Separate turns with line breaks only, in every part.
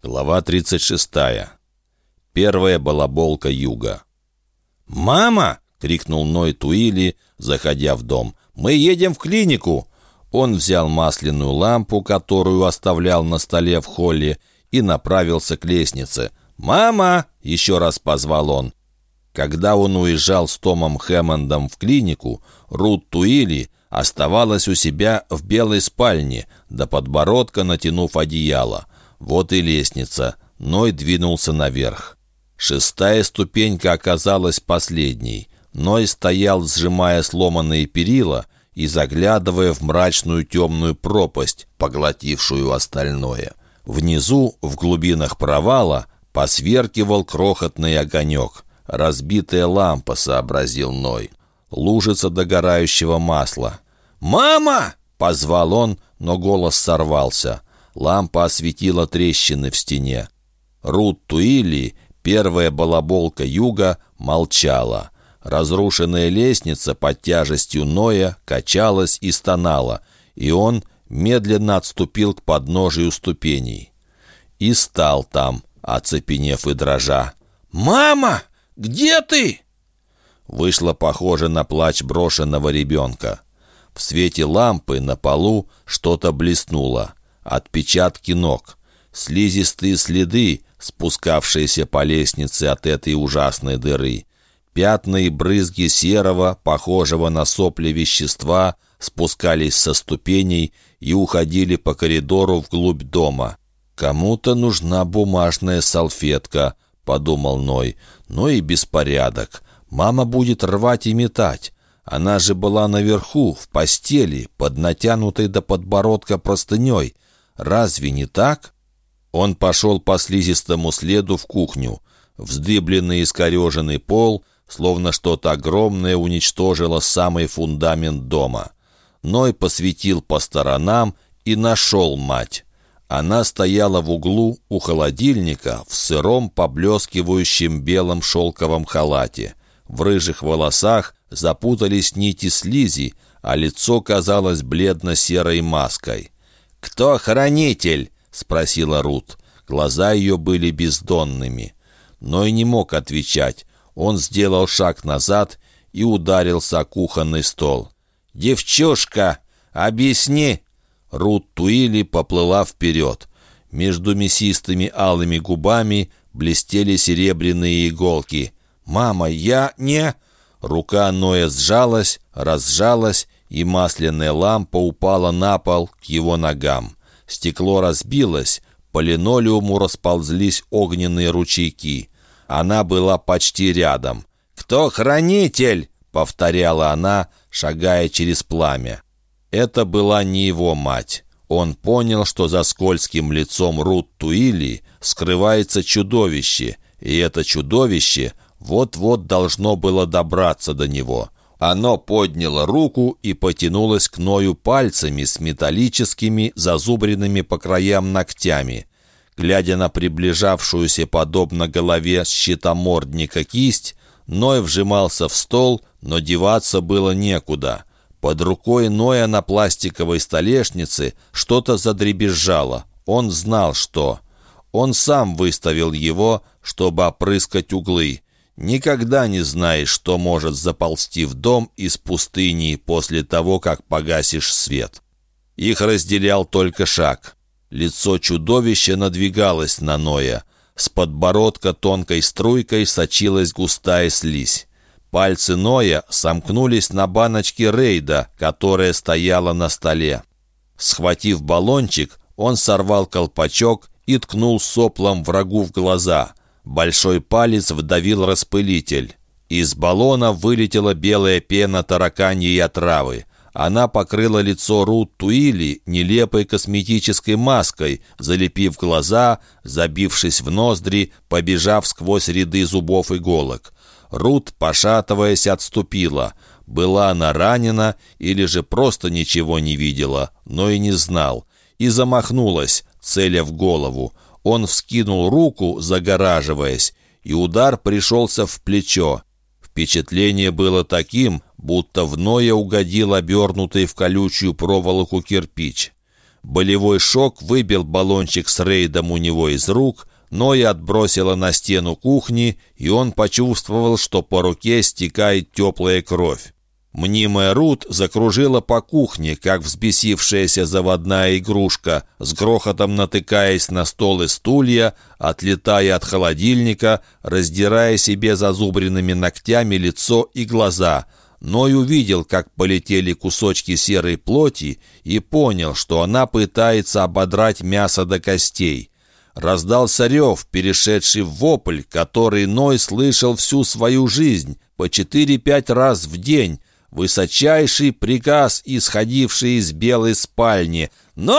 Глава 36. Первая балаболка юга. «Мама!» — крикнул Ной Туили, заходя в дом. «Мы едем в клинику!» Он взял масляную лампу, которую оставлял на столе в холле, и направился к лестнице. «Мама!» — еще раз позвал он. Когда он уезжал с Томом Хэммондом в клинику, Рут Туили оставалась у себя в белой спальне, до подбородка натянув одеяло. Вот и лестница. Ной двинулся наверх. Шестая ступенька оказалась последней. Ной стоял, сжимая сломанные перила и заглядывая в мрачную темную пропасть, поглотившую остальное. Внизу, в глубинах провала, посверкивал крохотный огонек. «Разбитая лампа», — сообразил Ной. «Лужица догорающего масла». «Мама!» — позвал он, но голос сорвался. Лампа осветила трещины в стене. Рут Туили, первая балаболка юга, молчала. Разрушенная лестница под тяжестью Ноя качалась и стонала, и он медленно отступил к подножию ступеней. И стал там, оцепенев и дрожа. «Мама, где ты?» Вышло похоже на плач брошенного ребенка. В свете лампы на полу что-то блеснуло отпечатки ног, слизистые следы, спускавшиеся по лестнице от этой ужасной дыры, пятна и брызги серого, похожего на сопли вещества, спускались со ступеней и уходили по коридору вглубь дома. «Кому-то нужна бумажная салфетка», — подумал Ной, — «но и беспорядок. Мама будет рвать и метать. Она же была наверху, в постели, под натянутой до подбородка простыней. Разве не так? Он пошел по слизистому следу в кухню. Вздыбленный и искореженный пол, словно что-то огромное уничтожило самый фундамент дома. Ной посветил по сторонам и нашел мать. Она стояла в углу у холодильника в сыром поблескивающем белом шелковом халате. В рыжих волосах запутались нити слизи, а лицо казалось бледно-серой маской. «Кто хранитель?» — спросила Рут. Глаза ее были бездонными. Но и не мог отвечать. Он сделал шаг назад и ударился о кухонный стол. «Девчушка, объясни!» Рут Туили поплыла вперед. Между мясистыми алыми губами блестели серебряные иголки. «Мама, я не...» Рука Ноя сжалась, разжалась и масляная лампа упала на пол к его ногам. Стекло разбилось, по линолеуму расползлись огненные ручейки. Она была почти рядом. «Кто хранитель?» — повторяла она, шагая через пламя. Это была не его мать. Он понял, что за скользким лицом Рут Туили скрывается чудовище, и это чудовище вот-вот должно было добраться до него. Оно подняло руку и потянулось к Ною пальцами с металлическими, зазубренными по краям ногтями. Глядя на приближавшуюся подобно голове щитомордника кисть, Ной вжимался в стол, но деваться было некуда. Под рукой Ноя на пластиковой столешнице что-то задребезжало. Он знал, что. Он сам выставил его, чтобы опрыскать углы. Никогда не знаешь, что может заползти в дом из пустыни после того, как погасишь свет. Их разделял только шаг. Лицо чудовища надвигалось на Ноя. С подбородка тонкой струйкой сочилась густая слизь. Пальцы Ноя сомкнулись на баночке рейда, которая стояла на столе. Схватив баллончик, он сорвал колпачок и ткнул соплом врагу в глаза. Большой палец вдавил распылитель. Из баллона вылетела белая пена тараканьей отравы. Она покрыла лицо Рут Туили нелепой косметической маской, залепив глаза, забившись в ноздри, побежав сквозь ряды зубов иголок. Рут, пошатываясь, отступила. Была она ранена или же просто ничего не видела, но и не знал. И замахнулась, целя в голову. Он вскинул руку, загораживаясь, и удар пришелся в плечо. Впечатление было таким, будто в Ноя угодил обернутый в колючую проволоку кирпич. Болевой шок выбил баллончик с рейдом у него из рук, но и отбросило на стену кухни, и он почувствовал, что по руке стекает теплая кровь. Мнимая Рут закружила по кухне, как взбесившаяся заводная игрушка, с грохотом натыкаясь на стол и стулья, отлетая от холодильника, раздирая себе зазубренными ногтями лицо и глаза. Но и увидел, как полетели кусочки серой плоти, и понял, что она пытается ободрать мясо до костей. Раздался рев, перешедший в вопль, который Ной слышал всю свою жизнь, по четыре-пять раз в день, высочайший приказ, исходивший из белой спальни. «Ной!»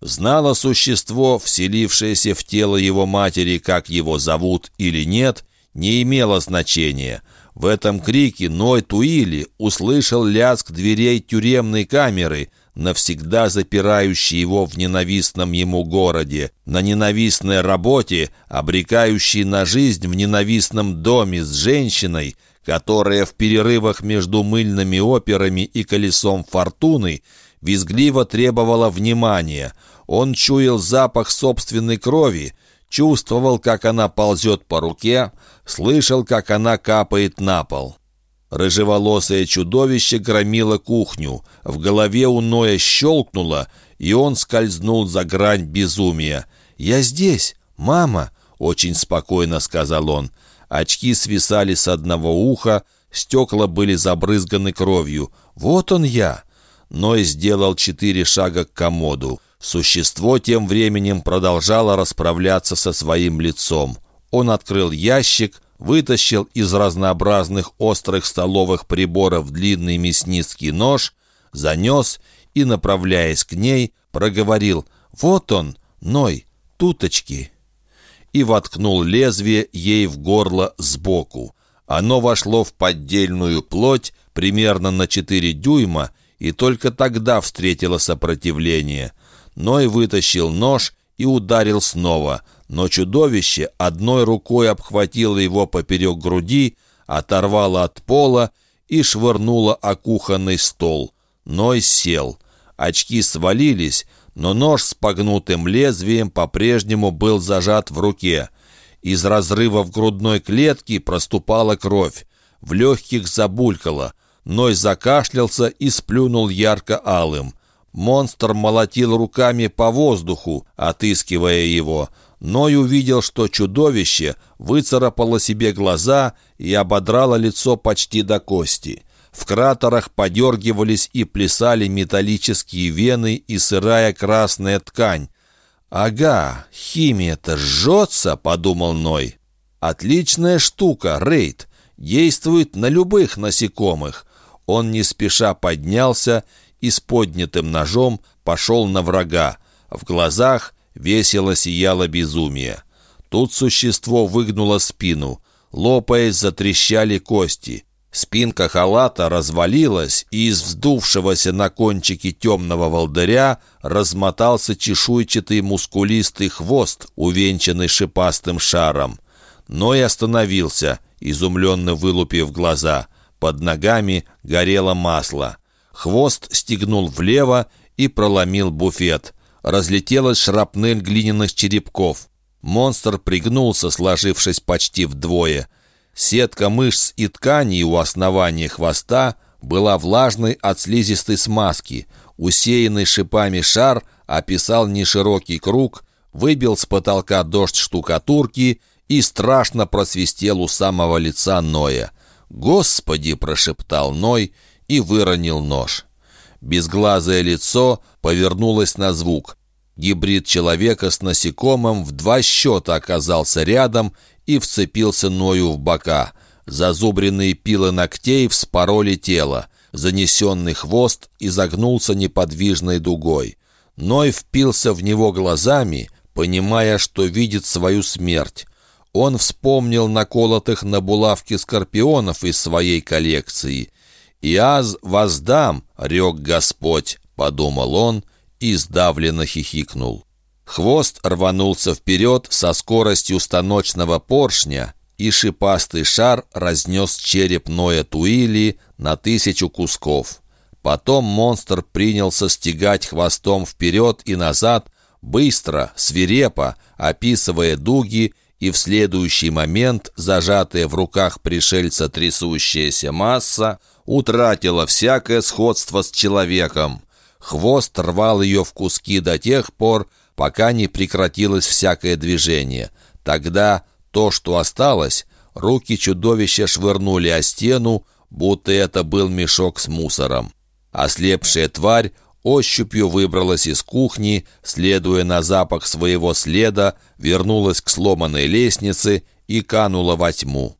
Знало существо, вселившееся в тело его матери, как его зовут или нет, не имело значения. В этом крике Ной Туили услышал лязг дверей тюремной камеры, навсегда запирающий его в ненавистном ему городе, на ненавистной работе, обрекающей на жизнь в ненавистном доме с женщиной, которая в перерывах между мыльными операми и колесом фортуны визгливо требовала внимания. Он чуял запах собственной крови, чувствовал, как она ползет по руке, слышал, как она капает на пол. Рыжеволосое чудовище громило кухню, в голове у Ноя щелкнуло, и он скользнул за грань безумия. «Я здесь, мама!» — очень спокойно сказал он. Очки свисали с одного уха, стекла были забрызганы кровью. «Вот он я!» Ной сделал четыре шага к комоду. Существо тем временем продолжало расправляться со своим лицом. Он открыл ящик, вытащил из разнообразных острых столовых приборов длинный мясницкий нож, занес и, направляясь к ней, проговорил «Вот он, Ной, туточки» и воткнул лезвие ей в горло сбоку. Оно вошло в поддельную плоть примерно на 4 дюйма и только тогда встретило сопротивление. Ной вытащил нож и ударил снова, но чудовище одной рукой обхватило его поперек груди, оторвало от пола и швырнуло о кухонный стол. Ной сел. Очки свалились, но нож с погнутым лезвием по-прежнему был зажат в руке. Из разрыва в грудной клетке проступала кровь. В легких забулькало. Ной закашлялся и сплюнул ярко-алым. Монстр молотил руками по воздуху, отыскивая его. Ной увидел, что чудовище выцарапало себе глаза и ободрало лицо почти до кости. В кратерах подергивались и плясали металлические вены и сырая красная ткань. «Ага, химия-то жжется», — подумал Ной. «Отличная штука, рейд. Действует на любых насекомых». Он не спеша поднялся и с поднятым ножом пошел на врага. В глазах весело сияло безумие. Тут существо выгнуло спину. Лопаясь, затрещали кости. Спинка халата развалилась, и из вздувшегося на кончике темного волдыря размотался чешуйчатый мускулистый хвост, увенчанный шипастым шаром. Но и остановился, изумленно вылупив глаза. Под ногами горело масло. Хвост стегнул влево и проломил буфет. Разлетелась шрапнель глиняных черепков. Монстр пригнулся, сложившись почти вдвое — Сетка мышц и тканей у основания хвоста была влажной от слизистой смазки. Усеянный шипами шар описал неширокий круг, выбил с потолка дождь штукатурки и страшно просвистел у самого лица Ноя. «Господи!» — прошептал Ной и выронил нож. Безглазое лицо повернулось на звук. Гибрид человека с насекомым в два счета оказался рядом и вцепился Ною в бока. Зазубренные пилы ногтей вспороли тело. Занесенный хвост изогнулся неподвижной дугой. Ной впился в него глазами, понимая, что видит свою смерть. Он вспомнил наколотых на булавке скорпионов из своей коллекции. «И аз воздам, рек Господь», — подумал он и сдавленно хихикнул. Хвост рванулся вперед со скоростью станочного поршня, и шипастый шар разнес череп Ноя Туили на тысячу кусков. Потом монстр принялся стегать хвостом вперед и назад, быстро, свирепо, описывая дуги, и в следующий момент зажатая в руках пришельца трясущаяся масса утратила всякое сходство с человеком. Хвост рвал ее в куски до тех пор, пока не прекратилось всякое движение. Тогда то, что осталось, руки чудовища швырнули о стену, будто это был мешок с мусором. Ослепшая тварь ощупью выбралась из кухни, следуя на запах своего следа, вернулась к сломанной лестнице и канула во тьму.